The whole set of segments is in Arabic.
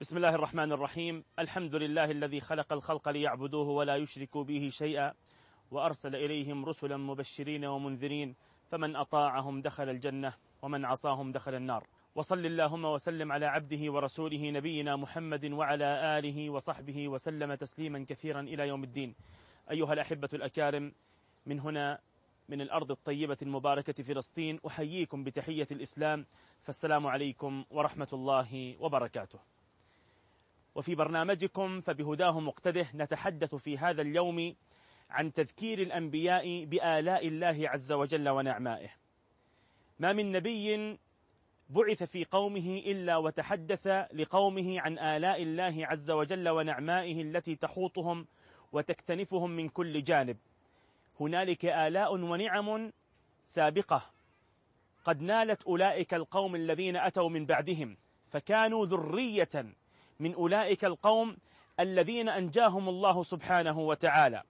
بسم الله الرحمن الرحيم. الحمد لله الذي خلق الخلق ليعبدوه ولا يشركوا به شيئا. وأرسل إليهم رسلا مبشرين ومنذرين. فمن أطاعهم دخل الجنة ومن عصاهم دخل النار. وصل اللهم وسلم على عبده ورسوله نبينا محمد وعلى آله وصحبه وسلم تسليما كثيرا إلى يوم الدين. أيها الأحبة الأكارم من هنا من الأرض الطيبة المباركة فلسطين أحييكم بتحية الإسلام. فالسلام عليكم ورحمة الله وبركاته. وفي برنامجكم فبهداه مقتده نتحدث في هذا اليوم عن تذكير الأنبياء بآلاء الله عز وجل ونعمائه. ما من نبي بعث في قومه إلا وتحدث لقومه عن آلاء الله عز وجل ونعمائه التي تحوطهم وتكتنفهم من كل جانب. هنالك آلاء ونعم سابقة. قد نالت أولئك القوم الذين أتوا من بعدهم فكانوا ذرية من أولئك القوم الذين أنجاهم الله سبحانه وتعالى.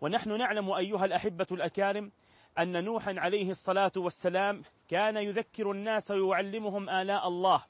ونحن نعلم أيها الأحبة الأكارم أن نوحا عليه الصلاة والسلام كان يذكر الناس ويعلمهم آلاء الله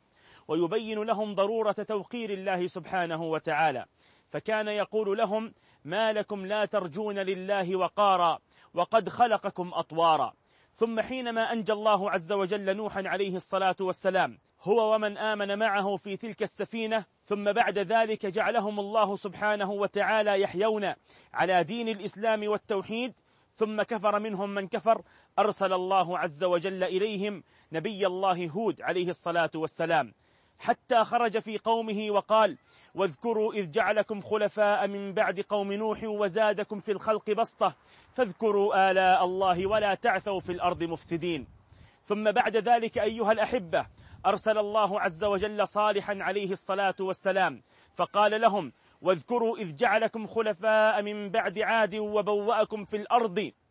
ويبين لهم ضرورة توقير الله سبحانه وتعالى. فكان يقول لهم ما لكم لا ترجون لله وقارا وقد خلقكم أطوارا. ثم حينما أنجى الله عز وجل نوحا عليه الصلاة والسلام هو ومن آمن معه في تلك السفينة ثم بعد ذلك جعلهم الله سبحانه وتعالى يحيون على دين الإسلام والتوحيد ثم كفر منهم من كفر أرسل الله عز وجل إليهم نبي الله هود عليه الصلاة والسلام. حتى خرج في قومه وقال واذكروا إذ جعلكم خلفاء من بعد قوم نوح وزادكم في الخلق بسطة فاذكروا آلاء الله ولا تعثوا في الأرض مفسدين. ثم بعد ذلك أيها الأحبة أرسل الله عز وجل صالحا عليه الصلاة والسلام فقال لهم واذكروا إذ جعلكم خلفاء من بعد عاد وبوأكم في الأرض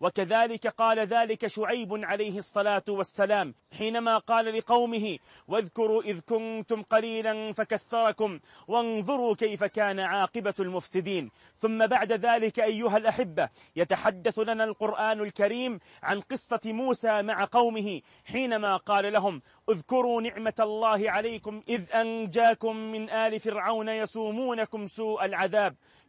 وكذلك قال ذلك شعيب عليه الصلاة والسلام حينما قال لقومه واذكروا إذ كنتم قليلا فكثركم وانظروا كيف كان عاقبة المفسدين. ثم بعد ذلك أيها الأحبة يتحدث لنا القرآن الكريم عن قصة موسى مع قومه حينما قال لهم اذكروا نعمة الله عليكم إذ أنجاكم من آل فرعون يسومونكم سوء العذاب.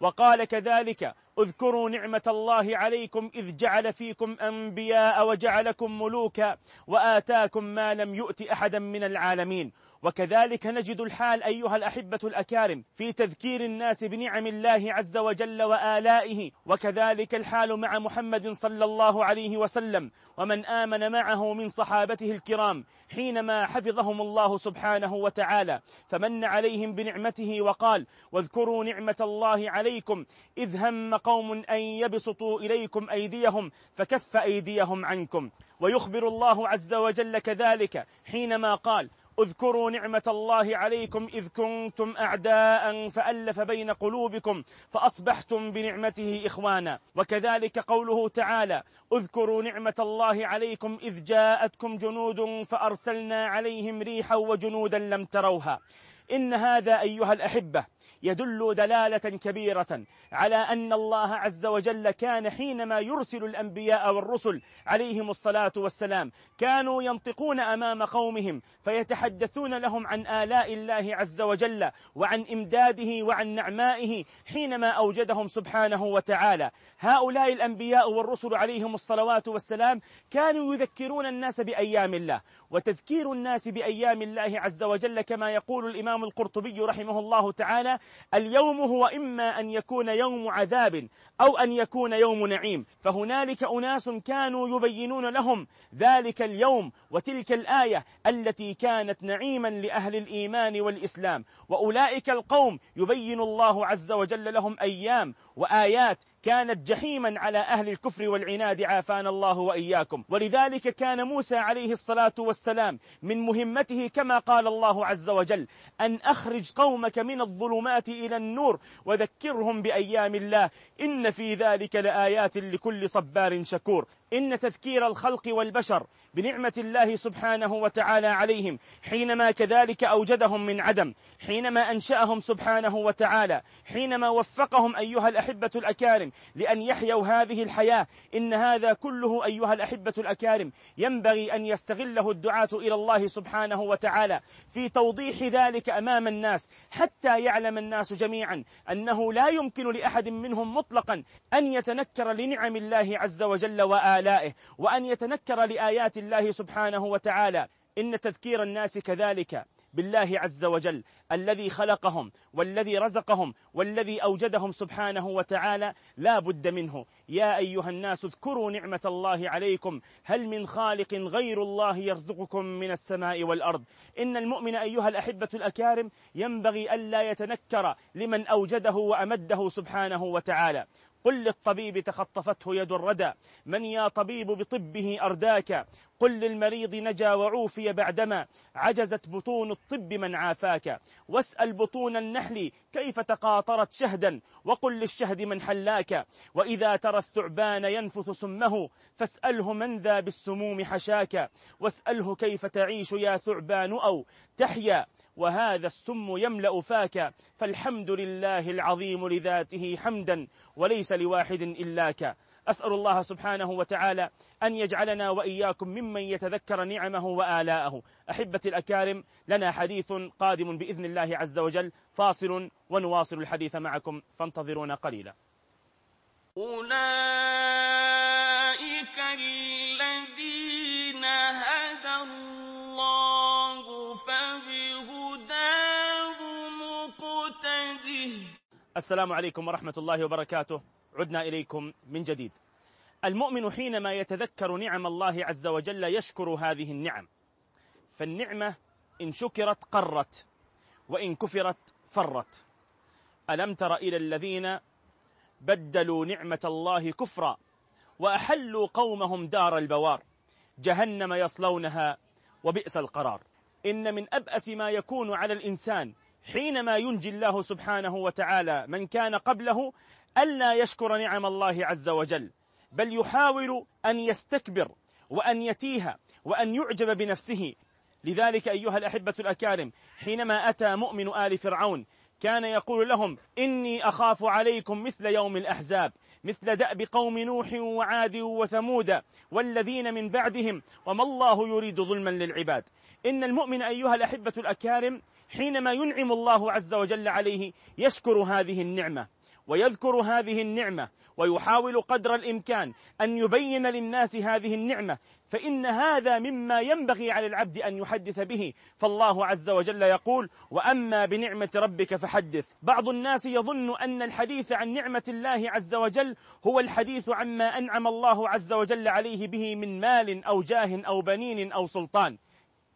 وقال كذلك اذكروا نعمة الله عليكم إذ جعل فيكم أنبياء وجعلكم ملوكا وآتاكم ما لم يؤت أحدا من العالمين. وكذلك نجد الحال أيها الأحبة الأكارم في تذكير الناس بنعم الله عز وجل وآلائه وكذلك الحال مع محمد صلى الله عليه وسلم ومن آمن معه من صحابته الكرام حينما حفظهم الله سبحانه وتعالى فمن عليهم بنعمته وقال واذكروا نعمة الله عليكم إذ هم قوم أن يبسطوا إليكم أيديهم فكف أيديهم عنكم. ويخبر الله عز وجل كذلك حينما قال اذكروا نعمة الله عليكم إذ كنتم أعداء فألف بين قلوبكم فأصبحتم بنعمته إخوانا وكذلك قوله تعالى اذكروا نعمة الله عليكم إذ جاءتكم جنود فأرسلنا عليهم ريحا وجنودا لم تروها إن هذا أيها الأحبة يدل دلالة كبيرة على أن الله عز وجل كان حينما يرسل الأنبياء والرسل عليهم الصلاة والسلام كانوا ينطقون أمام قومهم فيتحدثون لهم عن آلاء الله عز وجل وعن إمداده وعن نعمائه حينما أوجدهم سبحانه وتعالى. هؤلاء الأنبياء والرسل عليهم الصلوات والسلام كانوا يذكرون الناس بأيام الله وتذكير الناس بأيام الله عز وجل كما يقول الإمام القرطبي رحمه الله تعالى اليوم هو إما أن يكون يوم عذاب أو أن يكون يوم نعيم. فهنالك أناس كانوا يبينون لهم ذلك اليوم وتلك الآية التي كانت نعيما لأهل الإيمان والإسلام. وأولئك القوم يبين الله عز وجل لهم أيام وآيات كانت جحيما على أهل الكفر والعناد عافانا الله وإياكم. ولذلك كان موسى عليه الصلاة والسلام من مهمته كما قال الله عز وجل أن أخرج قومك من الظلمات إلى النور وذكرهم بأيام الله إن في ذلك لآيات لكل صبار شكور. إن تذكير الخلق والبشر بنعمة الله سبحانه وتعالى عليهم حينما كذلك أوجدهم من عدم حينما أنشأهم سبحانه وتعالى حينما وفقهم أيها الأحبة الأكارم لأن يحيوا هذه الحياة إن هذا كله أيها الأحبة الأكارم ينبغي أن يستغله الدعاة إلى الله سبحانه وتعالى في توضيح ذلك أمام الناس حتى يعلم الناس جميعا أنه لا يمكن لأحد منهم مطلقا أن يتنكر لنعم الله عز وجل وآلائه وأن يتنكر لآيات الله سبحانه وتعالى. إن تذكير الناس كذلك بالله عز وجل الذي خلقهم والذي رزقهم والذي أوجدهم سبحانه وتعالى لا بد منه. يا أيها الناس اذكروا نعمة الله عليكم. هل من خالق غير الله يرزقكم من السماء والأرض؟ إن المؤمن أيها الأحبة الأكارم ينبغي ألا يتنكر لمن أوجده وأمده سبحانه وتعالى. قل للطبيب تخطفته يد الردى من يا طبيب بطبه أرداك؟ قل للمريض نجا وعوفي بعدما عجزت بطون الطب من عافاك. واسأل بطون النحل كيف تقاطرت شهدا وقل للشهد من حلاك. وإذا ترى الثعبان ينفث سمه فاسأله من ذا بالسموم حشاك. واسأله كيف تعيش يا ثعبان أو تحيا وهذا السم يملأ فاك. فالحمد لله العظيم لذاته حمدا وليس لواحد إلاك أسأل الله سبحانه وتعالى أن يجعلنا وإياكم ممن يتذكر نعمه وآلاءه. أحبة الأكارم لنا حديث قادم بإذن الله عز وجل فاصل ونواصل الحديث معكم فانتظرونا قليلا. أولئك الذين هدى الله فبهداه مقتده. السلام عليكم ورحمة الله وبركاته. عدنا إليكم من جديد. المؤمن حينما يتذكر نعم الله عز وجل يشكر هذه النعم. فالنعمة إن شكرت قرت وإن كفرت فرت. ألم تر إلى الذين بدلوا نعمة الله كفرا وأحلوا قومهم دار البوار جهنم يصلونها وبئس القرار. إن من أبأس ما يكون على الإنسان حينما ينجي الله سبحانه وتعالى من كان قبله ألا يشكر نعم الله عز وجل بل يحاول أن يستكبر وأن يتيه وأن يعجب بنفسه. لذلك أيها الأحبة الأكارم حينما أتى مؤمن آل فرعون كان يقول لهم إني أخاف عليكم مثل يوم الأحزاب مثل دأب قوم نوح وعاد وثمود والذين من بعدهم وما الله يريد ظلما للعباد. إن المؤمن أيها الأحبة الأكارم حينما ينعم الله عز وجل عليه يشكر هذه النعمة. ويذكر هذه النعمة ويحاول قدر الإمكان أن يبين للناس هذه النعمة فإن هذا مما ينبغي على العبد أن يحدث به. فالله عز وجل يقول وأما بنعمة ربك فحدث. بعض الناس يظن أن الحديث عن نعمة الله عز وجل هو الحديث عما أنعم الله عز وجل عليه به من مال أو جاه أو بنين أو سلطان.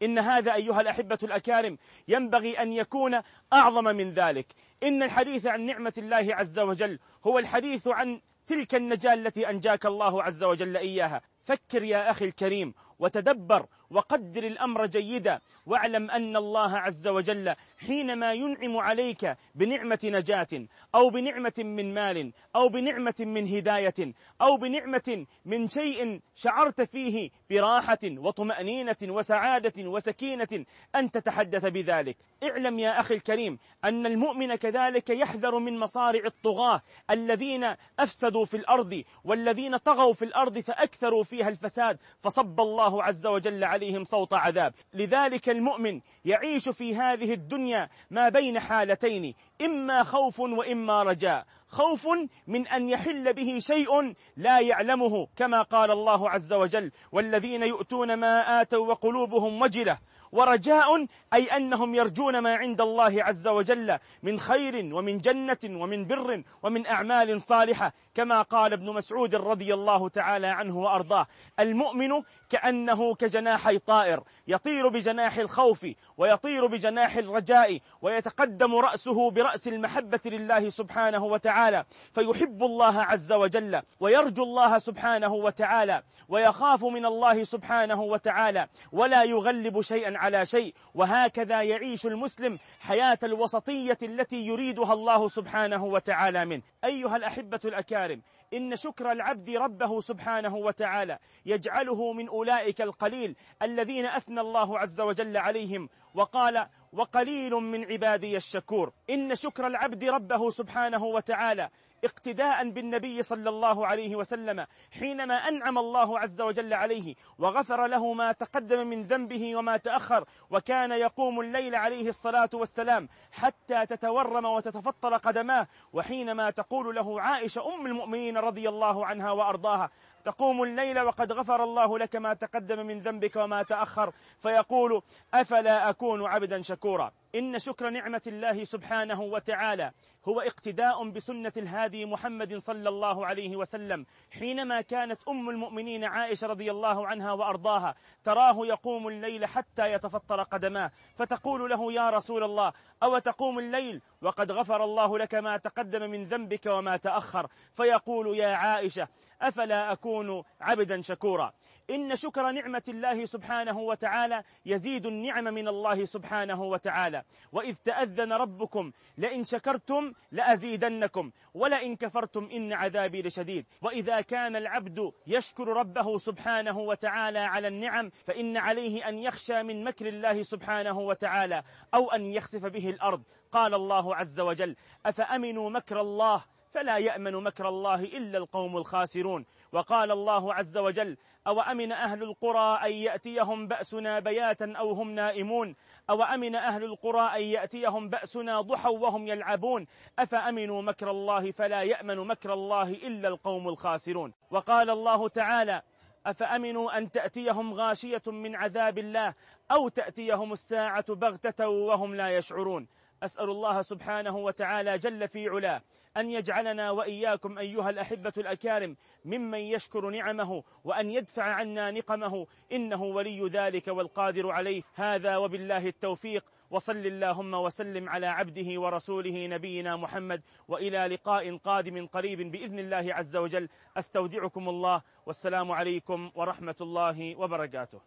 إن هذا أيها الأحبة الأكارم ينبغي أن يكون أعظم من ذلك. إن الحديث عن نعمة الله عز وجل هو الحديث عن تلك النجاة التي أنجاك الله عز وجل إياها. فكر يا أخي الكريم وتدبر وقدر الأمر جيدا. واعلم أن الله عز وجل حينما ينعم عليك بنعمة نجاة أو بنعمة من مال أو بنعمة من هداية أو بنعمة من شيء شعرت فيه براحة وطمأنينة وسعادة وسكينة أن تتحدث بذلك. اعلم يا أخي الكريم أن المؤمن كذلك يحذر من مصارع الطغاة الذين أفسدوا في الأرض والذين طغوا في الأرض فأكثروا فيها الفساد فصب الله عز وجل عليهم صوت عذاب. لذلك المؤمن يعيش في هذه الدنيا ما بين حالتين إما خوف وإما رجاء. خوف من أن يحل به شيء لا يعلمه كما قال الله عز وجل والذين يؤتون ما آتوا وقلوبهم وجلة ورجاء أي أنهم يرجون ما عند الله عز وجل من خير ومن جنة ومن بر ومن أعمال صالحة كما قال ابن مسعود رضي الله تعالى عنه وأرضاه. المؤمن كأنه كجناحي طائر يطير بجناح الخوف ويطير بجناح الرجاء ويتقدم رأسه برأس المحبة لله سبحانه وتعالى. فيحب الله عز وجل ويرجو الله سبحانه وتعالى ويخاف من الله سبحانه وتعالى ولا يغلب شيئا على شيء وهكذا يعيش المسلم حياة الوسطية التي يريدها الله سبحانه وتعالى منه. أيها الأحبة الأكارم إن شكر العبد ربه سبحانه وتعالى يجعله من أولئك القليل الذين أثنى الله عز وجل عليهم وقال وقليل من عبادي الشكور إن شكر العبد ربه سبحانه وتعالى اقتداء بالنبي صلى الله عليه وسلم حينما أنعم الله عز وجل عليه وغفر له ما تقدم من ذنبه وما تأخر وكان يقوم الليل عليه الصلاة والسلام حتى تتورم وتتفطر قدماه وحينما تقول له عائشة أم المؤمنين رضي الله عنها وأرضاها تقوم الليل وقد غفر الله لك ما تقدم من ذنبك وما تأخر. فيقول أفلا أكون عبدا شكورا؟ إن شكر نعمة الله سبحانه وتعالى هو اقتداء بسنة الهادي محمد صلى الله عليه وسلم. حينما كانت أم المؤمنين عائشة رضي الله عنها وأرضاها تراه يقوم الليل حتى يتفطر قدماه. فتقول له يا رسول الله أو تقوم الليل وقد غفر الله لك ما تقدم من ذنبك وما تأخر؟ فيقول يا عائشة أفلا أكون عبدا شكورا. إن شكر نعمة الله سبحانه وتعالى يزيد النعم من الله سبحانه وتعالى. وإذ تأذن ربكم لئن شكرتم لأزيدنكم. ولئن كفرتم إن عذابي لشديد. وإذا كان العبد يشكر ربه سبحانه وتعالى على النعم فإن عليه أن يخشى من مكر الله سبحانه وتعالى أو أن يخسف به الأرض. قال الله عز وجل أفأمنوا مكر الله فلا يأمن مكر الله إلا القوم الخاسرون. وقال الله عز وجل أو أمن أهل القرى أن يأتيهم بأسنا بياتا أو هم نائمون؟ أو أمن أهل القرى أن يأتيهم بأسنا ضحى وهم يلعبون؟ أفأمنوا مكر الله فلا يأمن مكر الله إلا القوم الخاسرون؟ وقال الله تعالى أفأمنوا أن تأتيهم غاشية من عذاب الله أو تأتيهم الساعة بغتة وهم لا يشعرون؟ أسأل الله سبحانه وتعالى جل في علاه أن يجعلنا وإياكم أيها الأحبة الأكارم ممن يشكر نعمه وأن يدفع عنا نقمه إنه ولي ذلك والقادر عليه. هذا وبالله التوفيق. وصل اللهم وسلم على عبده ورسوله نبينا محمد وإلى لقاء قادم قريب بإذن الله عز وجل. أستودعكم الله. والسلام عليكم ورحمة الله وبركاته.